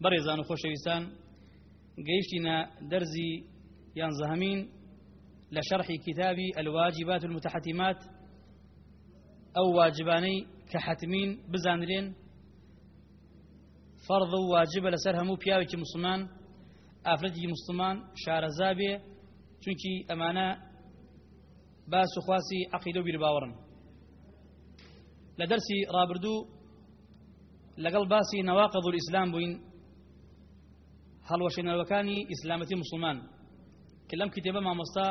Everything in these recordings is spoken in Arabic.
برزان خوشويسان قيشتنا درزي ينزهمين لشرح كتاب الواجبات المتحتمات أو واجباني كحتمين بزانرين فرض واجب لسرهمو بياوكي مسلمان ئافرەتی مسلمان شارەزابێ چونکی ئەمانە باس و خواسی عقیدە و بیر باوەڕن. لە دەرسی ڕابردوو لەگەڵ باسی نەواقضی ئیسلام بووین هەڵوەشێنەوەکانی ئیسلامەتی مسلمان کە لەم کتێبە مامۆستا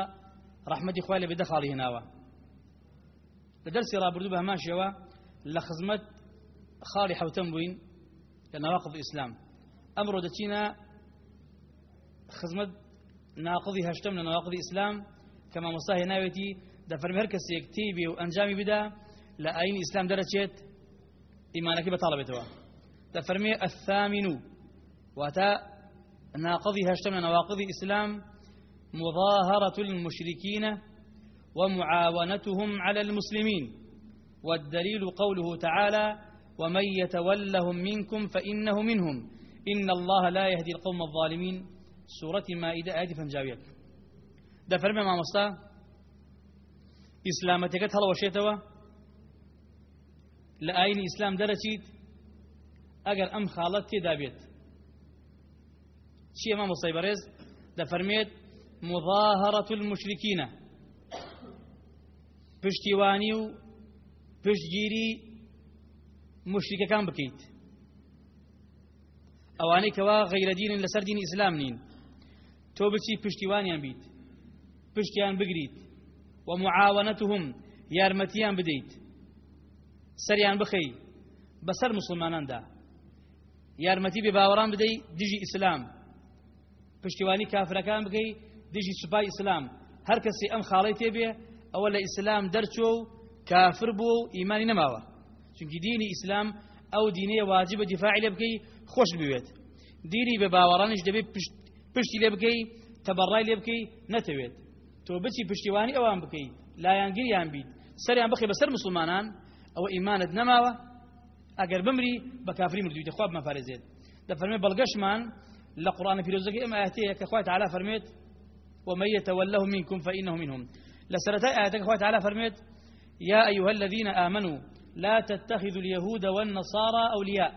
ڕەحمەتی خوای لە بێدە خاڵی هێناوە لە دەرسی ڕابردوو بە هەمان شێوە لە خزمەت خاڵی حوتەم بووین لە نەواقض ئیسلام ئەمڕۆ دەچینە خزمەت ناقضی هەشتم لە نەواقضی ئیسلام کە مامۆستا هێناوێتی دەفەرمی هەر کەسێک تێبێ بدا لە ئاینی ئیسلام دەرەچێت ئیمانەکەی بەتاڵە بێتەوە دەفەرمێ ناقضي هشتم نواقض الإسلام مظاهرة المشركين ومعاونتهم على المسلمين والدليل قوله تعالى ومن يتولهم منكم فإنه منهم إن الله لا يهدي القوم الظالمين. سورة مائدة آية فنجاوية ده فرمي مع مصطا إسلامتك هلا وشيتوا؟ لآين إسلام درجيت؟ أجر أم خالت دابيت؟ چی الصيبريز ده فرميت مظاهرة المشركين. پشتیوانی و پشتگیری مشرکەکان بکەیت. ئەوانەی کەوا غەیرەدینن لەسەر دینی ئیسلام نین. تۆ بچی پشتیوانیان بیت. پشتیان بگریت. و معاونەتهم یارمەتیان بدەیت. سەریان بخەی بەسەر مسلماناندا. یارمەتی بێ باوەڕان بدەی دژی ئیسلام. پشتیوانی کافرەکان بگەی دژی سوپای ئیسلام. هەر کەسی ئەم خاڵی تێبێ ئەوە لە ئیسلام دەرچۆ و کافر بوو و ئیمانی نەماوە. چونکی دینی ئیسلام ئەو دینەیە واجبە دیفاعی لێ بکەی خۆش بوێت دینی بە باوەڕانش دەبێت پشتی لێ بکەی تەبەڕای لێ بکەی نەتەوێت. تۆ بچی پشتیوانی ئەوان بکەی لایەنگریان بیت. سەریان بخی بەسەر مسلمانان ئەوە ئیمانت نەماوە. ئەگەر بمری بە کافری مردویتە خواب مەپارێزێت دەفەرمێ بەڵگەشمان لقرآن في رزقه إما آياتيه كأخوة تعالى فرميت ومن يتوله منكم فإنه منهم. لسرتاء آياتك أخوة تعالى فرميت يا أيها الذين آمنوا لا تتخذوا اليهود والنصارى أولياء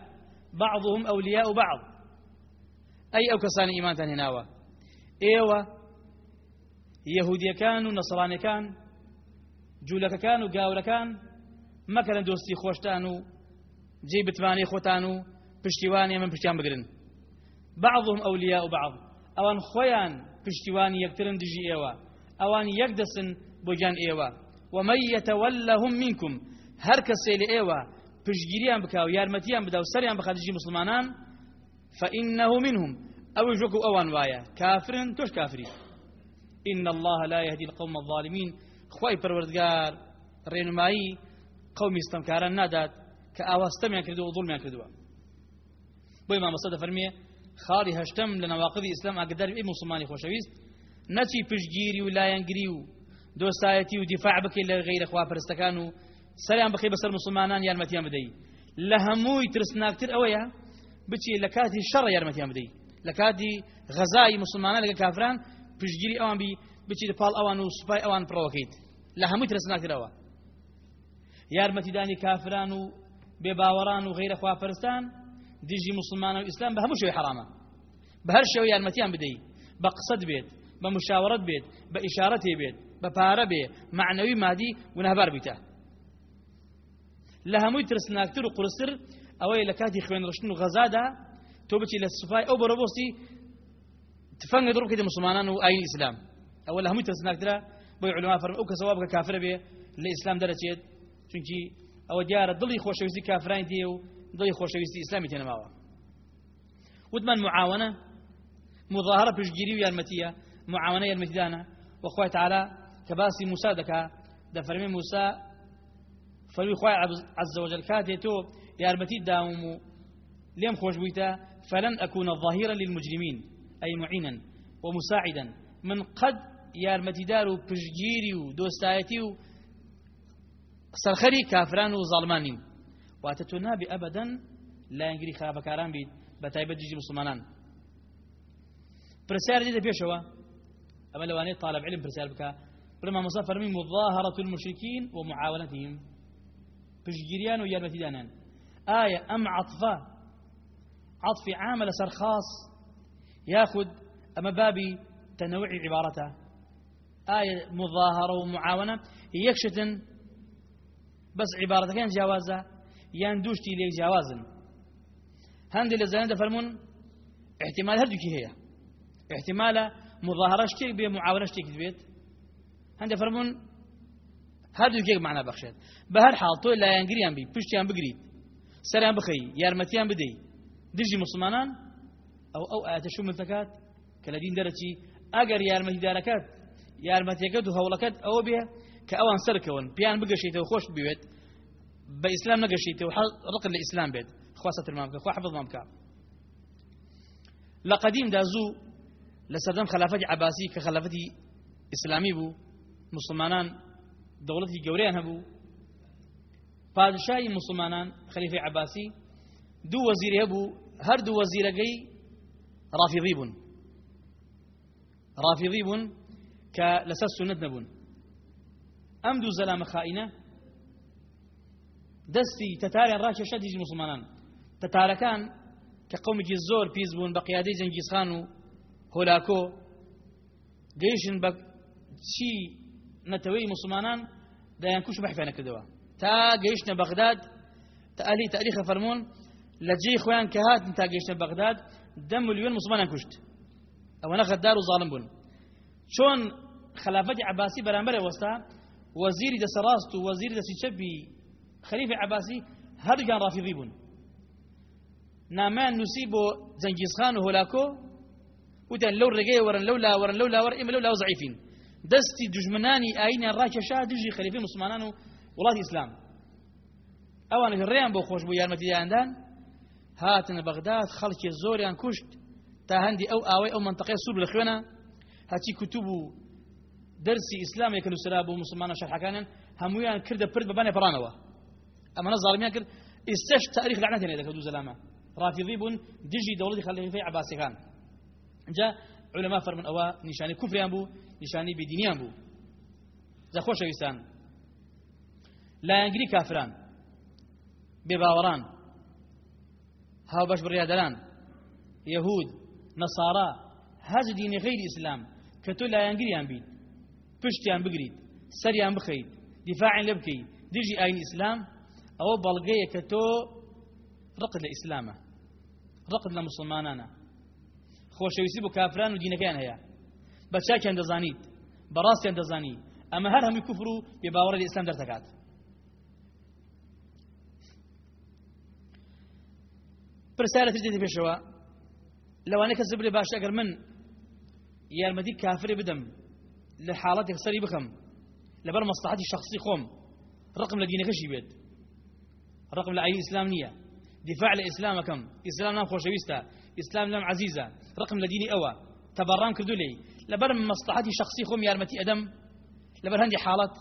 بعضهم أولياء بعض. أي أو كسان إيمان هناوة إيوة يهودية كانوا نصراني كان جولك كانوا قاول كان ما كان دوستي خوشتانو جيبتواني خوتانو پشتیوانی من پشتیان بگرن بعضهم أولياء بعض. ئەوان خۆیان پشتیوانی یەکترن دژی ئێوە ئەوان یەکدەستن بە دژی ئێوە ومن يتولهم منكم؟ هەر کەسێ لە ئێوە پشگیریان بکاو یارمەتیان بدا مسلمانان فإنه منهم. ئەویش وەکو ئەوان وایە کافرە تۆش کافری إن الله لا يهدي القوم الظالمين. خوای پەروەردگار رێنمایی قومی ستەمکاران نادات کە ئاواستەمیان کردو و ظڵمیان کردووە. بۆی مامەسە دەفەرمێ خاڵی هەشتم لە نەواقضی ئیسلام ئاگدار بێ مسلمانی خۆشەویست. نەچی پشتگیری و لایەنگری و دۆستایەتی و دیفاع بکەیت لە غیرە خواپەرستەکان و سەریان بخی بەسەر مسلمانان یارمەتیان بدەیت لە هەمووی ترسناکتر ئەوەیە بچی لە کاتی شەڕ یارمەتیان بدەیت لە کاتی غەزای مسلمانان لەگە کافران پشتگیری ئەوان بی بچی لە پاڵ ئەوان و سوپای ئەوان پڕەوەکەیت. لە هەمووی ترسناکترەوە یارمەتیدانی کافران و بێباوەڕان و غیرە خواپەرستان دژی مسلمان و ئیسلام بە هەموو شوی حرامە بە هەر شێوە یارمەتیان بدەیت بە قسەت بێت بە مشاورەت بێت بە ئیشارەتێ بێت بە پارە بێ معنەوی مادی گونەهبار بیتە لە هەمووی ترسناکتر و قورستر ئەوەی لە کاتی خوێنڕشتن و غەزادا تۆ بچی لە سوپای ئەو بەرەبۆستی تفەنگە دڕ بکەیتە مسلمانان و ئاین ئیسلام ئەوە لە هەمووی ترسناکترە بۆی علما فەرم ئەو کەسەوە بکە کافرە بێ دڵی خۆشەویستی ئیسلامی تێنەماوە وتمان معاونە مظاهرة پشتگیری و یارمەتیە معاونە یارمەتیدانە. وەخوای تعالی کە باسی موسا دەکا دەفەرمێ موسا فەرمی خوای عز وجل کاتێ تۆ یارمەتی داوم و لێم خۆش بوویتە فلن أكون ظاهرا للمجرمين أي معينا ومساعدا من قد یارمەتیدار و پشتگیری و دۆستایەتی و سەرخەری کافران و زاڵمانیم. واتە تۆ نابی ئەبەدەن لایەنگری خراپەکاران بیت بە تایبەت دژی مسلمانان پرسیار دیدە پێشەوە ئەمە لەوانەیە طالب علم پرسیار بکە برما مصا فرمي مظاهرة المشركين ومعاونتهم. پشگیریان و یارمەتیدانان ئایا ئەم عطفە عطفی عامە لەسەر خاص یاخود ئەمە بابی تەنەوعی عبارەتە ئایا مظاهرة ومعاونة. یەکشتن بس عبارەتەکان جیاوازە یان دوشتی لێک جیاوازن. هەندێک لە زانە دەفەرمونون احتمال هەردووکی هەیە. احتمالە مظاهرە شتێک بێ معاونە شتێک بێت هەندێک فەرمونون هەردووکێک معنا بەخشێت. بە هەر حاڵ تۆ لایەنگریان بی پشتیان بگریت. سەریان بخەی یارمەتیان بدەیت دژی مسلمانان ئەو ئەو ئاەتە شوملتەکات کە لە دین دەرەچی ئەگەر یارمەتیدارەکەت یارمەتیەکەت و هەوڵەکەت ئەوە بێ کە ئەوان سەرکەون. پیان بگەشیتەوە خۆش بوێت ڕق لە ئیسلام بێت خواسە ترمام بکە خوا قەدیمدا زوو لە سەردەم خلافەتی عباسی کە خلافەتی ئیسلامی بوو مسلمانان دەوڵەتی گەورەیان هەبوو پادشای مسلمانان خەلیفەی عباسی دوو وەزیری هەبوو هەردوو وەزیرەکەی ڕافیضی بوون ڕافیضی بوون کە لەسەر سنت نەبوون ئەم دوو زەلامە خائینە دەستی تەتاریان ڕاکێشە دیژی مسلمانان. تەتارەکان کە قومێکی زۆر پیس بوون بە قیادەی جەنگیزخان و هۆلاکۆ گەیشن بە چی نەتەوەی مسلمانان دایان کوش بەحفێ نەکردەوە تا گەیشتە بەغداد تەعالی تاریخە فەرمونون لە جێی خۆیان کە تا گەیشتە بەغداد دە ملیۆن مسلمانان کوشت ئەوەنە غەدار و ظالم بوون چۆن خلافەتی عباسی بەرامبەر وەستا وەزیری دەسەڕاست و وەزیری خەلیفی عباسی هەردووگیان ڕافیضی بوون نامان نووسی بۆ جەنگیزخان و هۆلاکۆ وتیان لەو ڕێگەی وەرن لەو لاوەرن لەو لاوەڕ ئێمە لەو لاو زعیفین دەستی دژمنانی ئاینیان ڕاکێشا دژی خەلیفی مسلمانان و وڵاتی ئیسلام ئەوان ڕێیان بۆ خۆش بوو یارمەتیدایاندان هاتنە بەغداد خەڵکی زۆریان کوشت تا هەندی ئەو ئاوەی ئەو منطقەی سوور لە خوێنە هەچی کتوب و دەرسی ئیسلام یەکە نووسرا بۆ مسلمانە شەرحەکانن هەمویان کردە پڕانەوە ئەمەە زاڵمیان کرد ئێستش تاریخ لعنەتێن دەکە دوو زەلامە رافضی بوون دژی دەوڵەتی خەلیفەی عباسیەکان جا علماء فرمن ئەوە نیشانی کوفریان بوو نیشانی بێدینیان بوو خۆشەویستان لایەنگری کافران بێباوەڕان هاوبەش بڕیادەران یەهود نەسارا هەز دینی غیری ئیسلام کە تۆ لایەنگریان بیت پشتیان بگریت سەریان بخەیت دیفاعیان لێ بکەیت دژی ئاین ئیسلام ئەوە بەڵگەیە کە تۆ ڕقت لە ئیسلامە ڕقت لە مسلمانانە. خۆشەویستی بۆ کافران و دینەکەیان هەیە. بە چاکیان دەزانیت بەڕاستیان دەزانی ئەمە هەر هەمووی کوفر و بێباوەڕی لە ئیسلام دەردەکات پرسیارە تر دێتی پێشەوە لەوانەیە کە زبرێ باش ئەگەر من یارمەتی کافرێ بدەم لە حاڵەتێک سەری بخەم لەبەر مەسلحەتی شخصی خۆم ڕقم لە دینەکەشی بێت. لە ئاین ئیسلام نییە دفاع لإسلام كم؟ إسلام نام خوشويستا. إسلام نام عزيزة. رقم لديني أوا تبرام كردو لي لەبەر مەسلحەتی شخصی خۆم یارمەتی ئەدەم لەبەر هەندی حاڵەت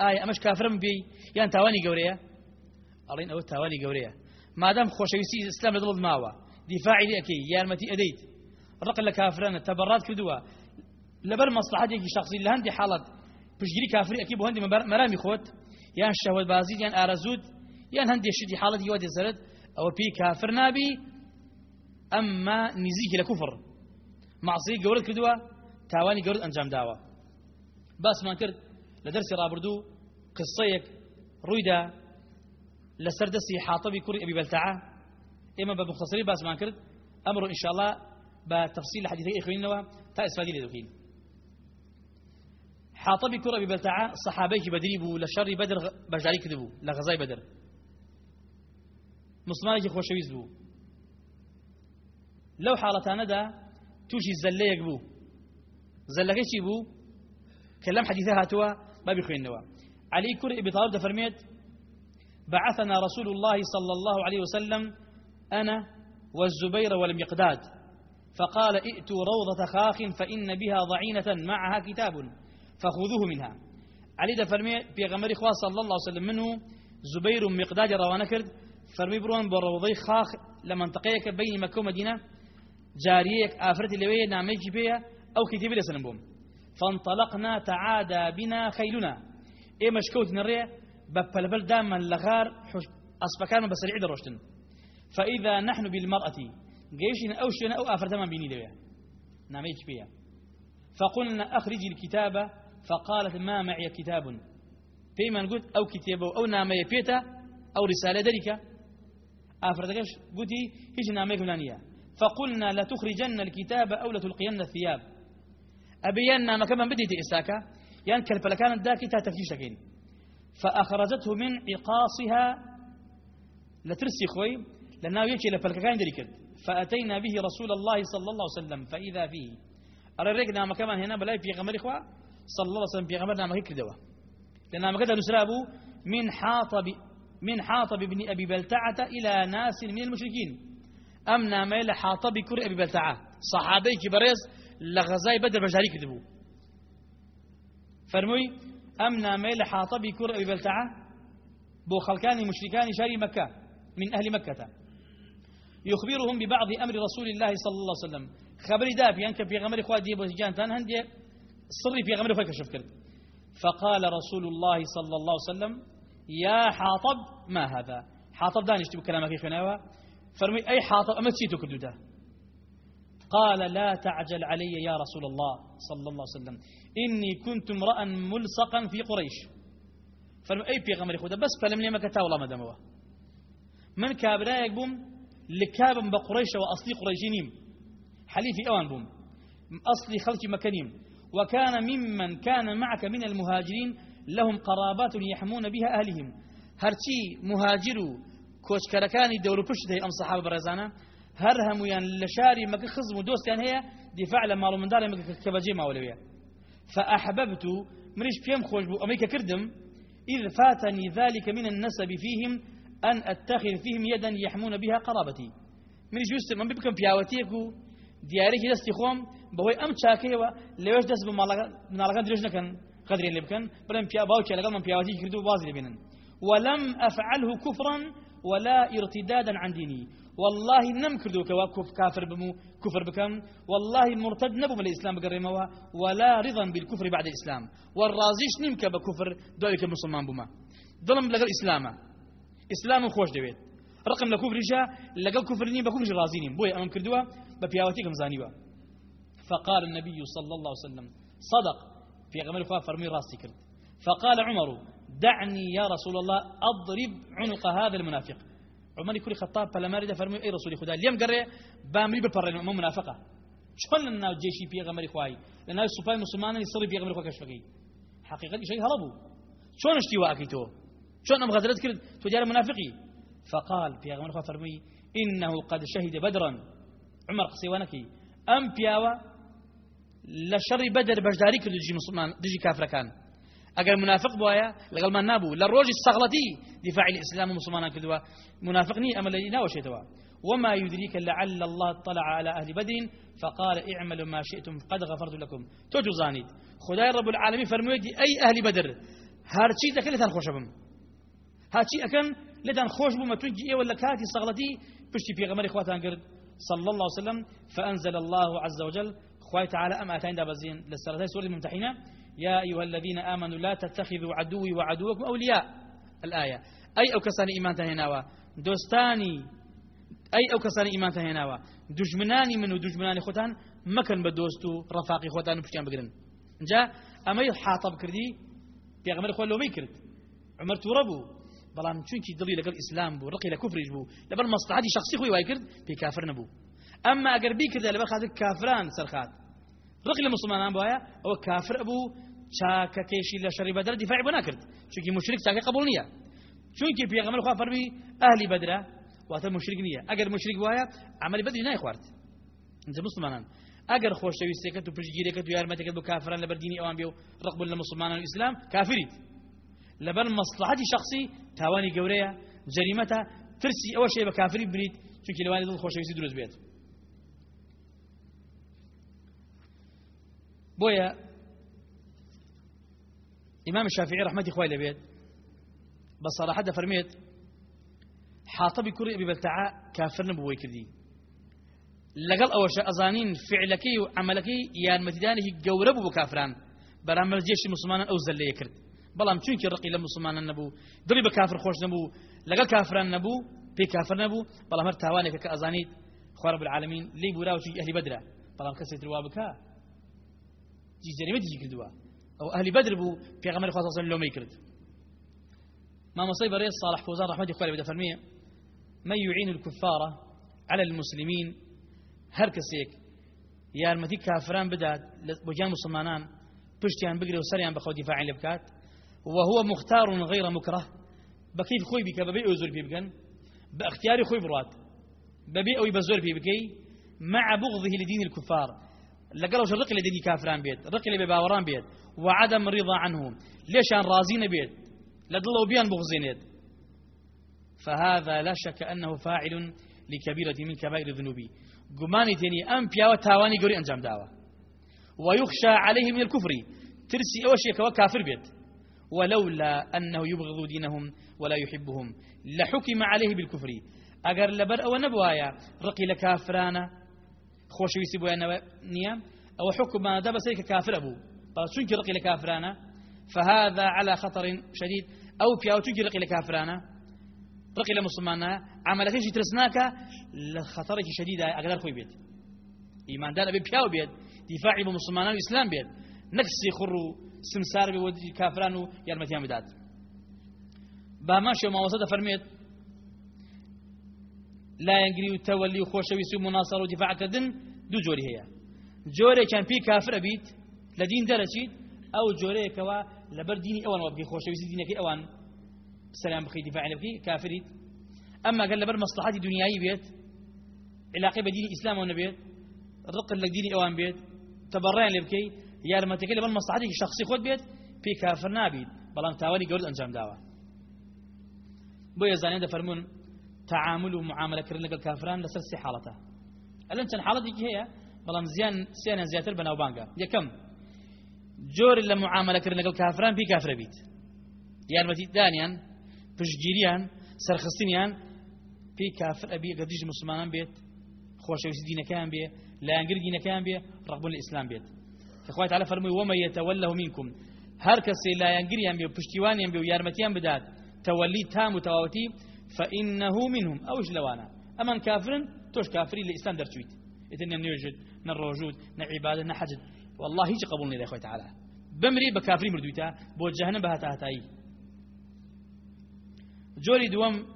ئایا ئەمەش کافرم بێ یان تاوانی گەورەیە ئەڵین ئەوە تاوانی گەورەیە مادام خۆشەویستی ئیسلام لە دڵت ماوە دیفاعی لەکەی یارمەتی ئەدەیت ڕق لە کافرانە تەبەڕات کردووە لەبەر مەسلحەتێکی شخصی لە هەندی حاڵەت پشگیری کافری ئەکی بۆ هەندی مەرامی خۆت یان شەوت بازیت هەندێک شتی حاڵەتی وا دێسەرت ئەوە پێی کافر نابی ئەمما نزیکی لە کوفر. معصی گەورت کردووە تاوانی گەورت ئەنجام داوە. باسمان کرد لە دەرسی ڕابردوو قسەیەک ڕوویدا لەسەر دەستی حاتەبی کوڕی ئەبی بەلتەعە ئێمە بە مختصری باسمان کرد ئەمڕۆ ئینشاءالله بە تەفسیل لە حەدیثەکەی خوێنینەوە تا ئیسفادی لێ دەکەین حاطبي كرة ببلتعة صحابيك بدري بو لشر بدر بجاري كذبو لغزاي بدر. مسلمانك خوشويز بو لو حالتان دا توشي زليك بو زلكي چی بو كلام حديثها هاتوا بابي خوين نوا علي كر ابي طالب فرميت بعثنا رسول الله صلى الله عليه وسلم أنا والزبير والمقداد. فقال ائتوا روضة خاخ فإن بها ضعينة معها كتاب فخذوه منها. علي ده فرمي بيغمري خوا صلى الله عليه وسلم منه زبير مقداد روانه فرمي بروان بروضي خاخ لمنطقيك بين مكة ومدينة جاريك آفرت لوية ناميك بيها أو كتب لسنم فانطلقنا تعادى بنا خيلنا. إيه مشكوت نريه ببلبل داما لغار أصبكان بسريع دروشتن. فإذا نحن بالمرأة جيشنا أو شينا أو آفرت ما بيني لوية. ناميك بيها فقلنا أخرج الكتاب فقالت ما معي كتاب. فيما قلت أو كتاب أو نامي بيتا أو رسالة ذلك أفردكش قلت هيش نامي فلانية فقلنا لتخرجن الكتاب أو لتلقين الثياب. أبينا ما كمان بديت إساكا. يعني كالفلكان الداكتا تفتيشكين فأخرجته من عقاصها لترسي خوي. لأنه يكي لفلكان ذلك فأتينا به رسول الله صلى الله عليه وسلم. فإذا فيه. أرى نام كمان هنا بلاي في غمر إخوة. صلى الله عليه وسلم في غمر نام هيك دوا لأن ما كده نسرابه من حاطب من حاطب ابن أبي بلتعة إلى ناس من المشركين. أم إلى حاطب كر أبي بلتعة. صحابي كبريز لغزاي بدر بجاري كذبوا فرموي أم إلى حاطب كر أبي بلتعة؟ بو خلكان مشركان شاري مكة من أهل مكة يخبرهم ببعض أمر رسول الله صلى الله عليه وسلم. خبري داب يعني في غمر ديبو جان تان هندي صري في غمر إخوة كشف كرد. فقال رسول الله صلى الله عليه وسلم يا حاطب ما هذا؟ حاطب دانش تبو كلامك خناوة فرمي أي حاطب؟ أما تشيتو كردودا قال لا تعجل علي يا رسول الله صلى الله عليه وسلم. إني كنت امرأ ملصقا في قريش. فرمي أي في غمر إخوة بس فلم لي مكتا والله مدموه من كابرايك بوم لكابم بقريش وأصلي قريشينيم. حليف أوان بوم. أصلي خلق مكانيم. وكان ممن كان معك من المهاجرين لهم قرابات يحمون بها أهلهم. هرچی مهاجر و کۆچکەرەکانی دەور پشت ئەم سەحابە بەڕێزانە هەر هەمویان لە شاری مەکە خزم و دۆستیان هەیە دیفاع لە ماڵ و منداڵی مەکە کە بەجێ ماوەلەوەیە فأحببت منش بيم خوش بو أمريكا كردم إذ فاتني ذلك من النسب فيهم أن أتخذ فيهم يدا يحمون بها قرابتي. منش يستر من بكم بياوتيكو دیارێکی دەستی خۆم بەهۆی ئەم چاکەیەوە لەوێش دەست بە مناڵەکان قدرێن لێ بکەن بڵێن پیا باوکێ لەگەڵ من پیاوەتی کردو باز لێبێنن ولم أفعله كفرا ولا ارتدادا عن ديني. والله نم كردو كوا كافر بمو كفر بكم. والله مرتد نبو من الإسلام بقرموا ولا رضا بالكفر بعد الإسلام. والرازيش نمك بكفر دوالك مسلمان بما ظلم لقى الإسلام. إسلام خوش دويت رقم لكفر جا لقى كفر نيم بكفر رازي نيم. بوي أمام كردوا ببياوتيكم زانيوا فقال النبي صلى الله عليه وسلم صدق. في غمر فرمي راسي كرد فقال عمر دعني يا رسول الله أضرب عنق هذا المنافق. عمر يكون خطاب فلما رد فرمي أي رسول خدا اليوم قرر بامري ببر مو منافقة. شلون لنا جيشي في غمر إخواي لأن الصفاي مسلمان يصير في غمر إخواي كشفقي حقيقة شيء هربوا. شلون اشتواء تو شلون أم غزلت كرد تجار منافقي. فقال في غمر إخواي فرمي إنه قد شهد بدرا. عمر قسيوانكي أم بياوة؟ لشر بدر بجداري كردو دجي مسلمان دجي كافر كان أقل منافق بوايا لقل ما نابو للروج الصغلتي دفاع الإسلام ومسلمان كردوا منافقني أما الذي ناوى شيتوا وما يدريك لعل الله اطلع على أهل بدر فقال اعملوا ما شئتم قد غفرت لكم. توجو زانيد خداي رب العالمين فرمويدي أي أهل بدر هارچی دەکەن لێتان خۆشە بم. هاچی ئەەکەن لێتان خۆش بوومە تونکی ئێوە لە کاتی سەغڵەتی پشتی پێغەمەری خواتان کرد. صلى الله عليه وسلم فأنزل الله عز وجل خوي تعالى أم أتين دابزين للسرطة سورة الممتحنة يا أيها الذين آمنوا لا تتخذوا عدوي وعدوكم أولياء. الآية. أي أو كساني إيمان تهناوا دوستاني. أي أو كساني إيمان تهناوا دجمناني من ودجمناني خوتان. مكن بدوستو رفاقي خوتان بشتيان بقرن. جاء. أما حاطب كردي پێغمەر خۆ لۆمەی کرد. عمر بوو بەڵام چونکی دڵی لەگەڵ ئیسلام بوو ڕقی لە کوفریش بوو لەبەر مەستحادی شخصی خۆی وای کرد نەبوو ئەمما ئەگەر بیکردە لەبەر خاتر کافران سەرخات ڕقی لە مسلمانان بواە ئەوە کافر ئەبوو چاکەکەشی لە شەڕی بەدر دیفاعی بۆ ناکرد چونکی مشرک چاکە قبول نییە چونکی پێغەمبەر خوا فەرمی ئەهلی بەدرە واتە مشرک نییە ئەگەر مشرک وایە عملی بەدری نای خوارد. انت مسلمانان ئەگەر خۆشەویستێکەکە و پشگیرێکەکە و یارمەتەکەت بۆ کافران لەبەر دینی ئەوان بێ و ڕقبول لە مسلمانان و ئیسلام کافریت لەبەر مەسلحەتی شخصی تاوانی گەورەیە جەریمەتە ترسی ئەوە شەی بە کافری بریت چونکی لەوانی دڵ خۆشەویستی دروست بێت بۆیە ئیمام شافعی ڕحمەتی خوای لەبێت بە صراحەت دەفەرمێت حاطبی کوڕی ئەبی بەلتەعا کافر نەبووی کردی. لەگەڵ ئەوەشە ئەزانین فعلەکەی و عملەکەی یارمەتیدانێکی گەورە بوو بۆ کافران بەرامبەر جێشی مسلمانان ئەو زەلەیە کرد. بەڵام چونکی ڕقی لە مسلمانان نەبوو دڵی بە کافر خۆش نەبوو لەگەڵ کافران نەبوو پێی کافر نەبوو بەڵام هەر تاوانێکە کە ئەزانیت خوار رب العالمین لی بوراوچی ئەهلی بەدرە. بەڵام کەسێک دروا بکە جی جەریمەتی کردووە ئەو ئەهلی بەدر بوو پێغەمبەر خوا صلی لۆمەی کرد مامۆسای بەڕێز صالح فوزان رحمەتی خوای لێ دەفەرمێ من يعين الكفار على المسلمين؟ هەر کەسێک یارمەتی کافران بدات بۆ جیان مسلمانان پشتیان بگرێ و سەریان بەخەو دیفاعی لێ بکات وهو مختار غير مكره بكيف خوي بك ببي أو زور بيبكن باختياري خوي بروات ببي أو بزور بيبكي مع بغضه لدين الكفار. لقالوا شو رقي لدين كافران بيت؟ رقي لباوران بيت. وعدم رضا عنهم. ليش ان رازين بيت؟ لدلوا بيان بغزين فهذا لا شك أنه فاعل لكبيرة من كبائر الذنوب. قماني تاني أم بياوة تاواني قري انجام داوة. ويخشى عليه من الكفر. ترسي اوشي كافر بيت. ولولا أنه يبغض دينهم ولا يحبهم. لحكم عليه بالكفر. أجر لبر أو نبوايا رقي لكافرانا خوش يسيبوا نيا أو حكم دب سيك كافر أبو. شنك رقي لكافرانا فهذا على خطر شديد. أو في أو تنك رقي لكافرانا رقي لمسلمانا عملك شي ترسناك؟ لخطرك شديد أقدر خوي بيت. إيمان دار أبي بياو بيت دفاعي بمسلمان والإسلام بيت. نكسي خرو سمسار بێ وەدی کافران و یارمەتیان بدات. با ماشێ ماوەسە دەفەرمێت لایەنگری و تەوەلی و خۆشەویستی و مناسەڕ و دیفاعکردن دوو جۆری هەیە جۆرێکیان پێی کافرە بیت لە دین دەرەچیت ئەو جۆرەیەکەوە لەبەر دینی ئەوان وە بکەی خۆشەویستی دینەکەی ئەوان سەریان بخەی دیفاعی لە بکەی کافریت ئەمما گەر لەبەر مەسلحەتی دنیایی بێت علاقی بە دینی ئیسلامەوە نەبێت ڕق لە دینی ئەوان بێت تەبەڕیان لێ بکەی یارمەتەکە لە بەر مەساعدێکی شخصی خۆت بێت پێی کافر نابیت بەڵام تاوانی گەورد تعامل و معاملەکردن لەگەڵ کافران لەسەر سێ حاڵەتە ئەلەن چەند حاڵەتێکی هەیە بەڵام زیان سیانیان زیاتر بەناوبانگە یەکەم جۆر لە معاملەکردن لەگەڵ کافران پێی کافرە بیت یارمەتی دانیان پشتگیریان سەرخستنیان پێی کافر ئەبی گەدیژ مسلمانان بێت خۆشەویستی دینەکان بێ لایەنگر دینەکان بێ ڕقبول ئیسلام بێت كخوات على فرمي وما يتوله منكم. هر كسي لا ينقريان بيو پشتیوانیان بيو يارمتيان بدات تولي تام وتواوتي فإنه منهم. أوش لوانا؟ أمان كافرن؟ توش كافرين لإسلام درتويت إذن نيوجد نروجود نعبادة نحجد والله هيج قبولني يا أخوة تعالى. بمري بكافرين مردويتا بو جهنم بهاتا هتاي جوري دوام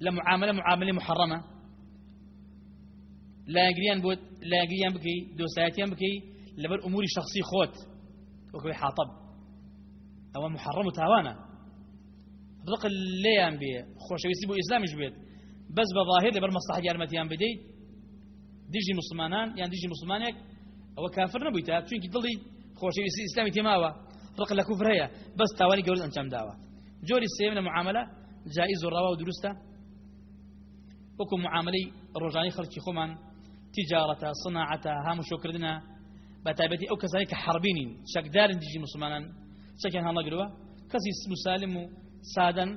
لمعاملة معاملة محرمة. لا يقريان بود لا يقريان بكي دوسايتيان بكي لبر أمور شخصي خوت. وكوي حاطب. أو محرم بڵق لێیان بێ خۆشەویستی بۆ ئیسلامیش بێت بەس بە ظاهر لەبەر مەسلحەت یارمەتیان بدەیت دژی مسلمانان یان دژی مسلمانێک ئەوە کافر نەبوویتە چونکی دڵی خۆشەویستی ئیسلامی تێماوە ڕق لە کوفر هەیە بەس تاوانی گەورە ئەنجام داوە جۆری سێم لە معاملە جائز و ڕەوا و دروستە وەکو معاملەی ڕۆژانی خەڵکی خۆمان تجارەتە صناعەتە هاموشۆکردنە بە تایبەتی ئەو کەسانی کە حربینین شەکدارن دژی مسلمانان. شەکیان هەڵەگرەوە کەسی مسالم و سادن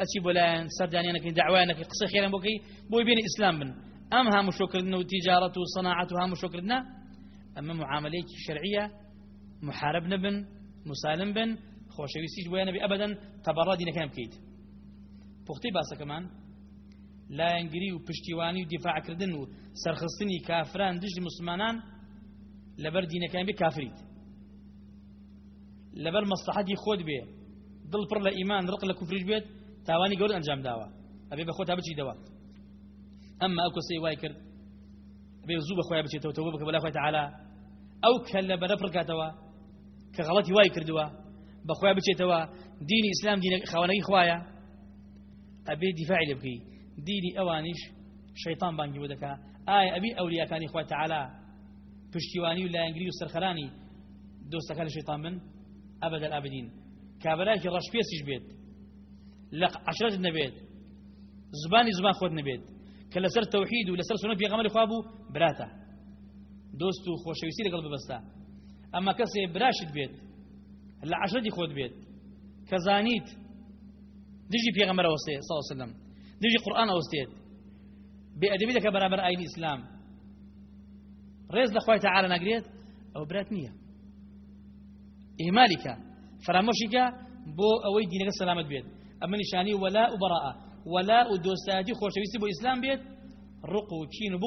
ئەچی بۆ لایەن سەردانیانەکەی داوایانەکەی قسە خێران بۆکەی بۆی بێنی ئیسلام بن. ئەم هاموشۆکردن و تیجارەت و صناعەت و هاموشۆکردنە ئەمە معاملەیەکی شەرعیە محارب نبن مسالم بن خۆشەویستیش بۆیان نەبی ئەبەدەن تەبەڕا دینەکان بکەیت پوختی باسەکەمان لایەنگری و پشتیوانی و دیفاعکردن و سەرخستنی کافران دژی مسلمانان لەبەر دینەکان بێ کافریت لەبەر مەسلحەتی خۆت بێ دڵ پڕ لە ئیمان ڕق لە کوفریش بێت تاوانی گەور ئەنجام داوە. ئەبێ بە خۆتا بچی دەوە؟ ئەمما ئەو کەسەی وای کرد بێ زوو بەخۆی بچێتەوە تەوبە بکە بەلا خۆی تعالا ئەو کە لە بەرە پڕکاتەوە کە غەڵەتی وای کردووە بەخۆی بچێتەوە دینی ئیسلام دینە خاوەنەی خوایە ئەبێ دیفاعی لێ بکەی. دینی ئەوانیش شەیطان بانگی بۆ دەکا. ئایا ئەبی ئەولیاکانی خوای تعالا پشتیوانی و لایەنگری و سەرخەرانی دۆستەکە لە شەیطان بن؟ ئەبەدە ئابدین. کابراایکی ڕەشپێسیش بێت. لە عشرەت نەبێت. زبانی زبان خۆت نەبێت. کە لەسەر تەوحید و لەسەر سنە پێغەمبەری خوا بوو براتە. دۆست و خۆشەویستی لەگەڵ ببەستە. ئەمە کەسێ براشت بێت. لە عشرەتی خۆت بێت. کە زانیت دژی پێغەمبەر ئەوستێ الله وسلم. دژی قورآن ئەوستێت. بێ ئەدەبی دەکە بەرامبەر ئاینی ئیسلام. ڕێز لە خوای تعالی ناگرێت ئەو برات نییە. ئیمالیکە فرامۆشیکە بۆ ئەوەی دینەکە سەلامت بێت. ئەمە نیشانی وەلا و بەڕاء وەلا و دۆستایەتی خۆشەویستی بۆ ئیسلام بێت ڕق و چین و